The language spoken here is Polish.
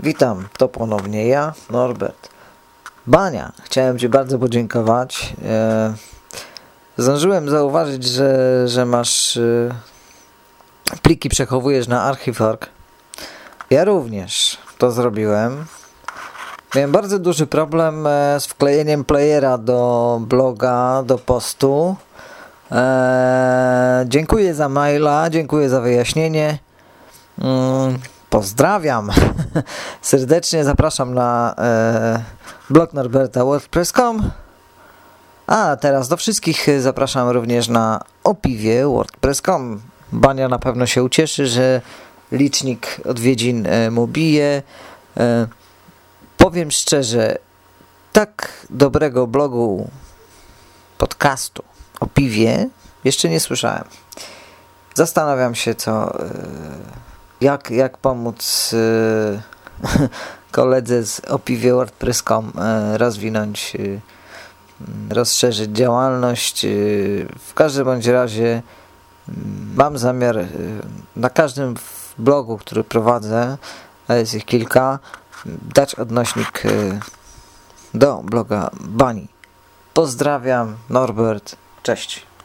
Witam, to ponownie ja, Norbert. Bania, chciałem Ci bardzo podziękować. E, zdążyłem zauważyć, że, że masz e, pliki przechowujesz na Archivorg. Ja również to zrobiłem. Miałem bardzo duży problem e, z wklejeniem playera do bloga, do postu. Dziękuję za maila, dziękuję za wyjaśnienie. Mm, pozdrawiam. Serdecznie zapraszam na e, blog Norberta WordPress.com. A teraz do wszystkich zapraszam również na opiwie WordPress.com. Bania na pewno się ucieszy, że licznik odwiedzin e, mu bije. E, powiem szczerze, tak dobrego blogu, podcastu o piwie jeszcze nie słyszałem. Zastanawiam się, co, e, jak, jak pomóc e, koledze z opiwie WordPress.com e, rozwinąć, rozszerzyć działalność. W każdym bądź razie mam zamiar na każdym blogu, który prowadzę, a jest ich kilka, dać odnośnik do bloga Bani. Pozdrawiam, Norbert, cześć.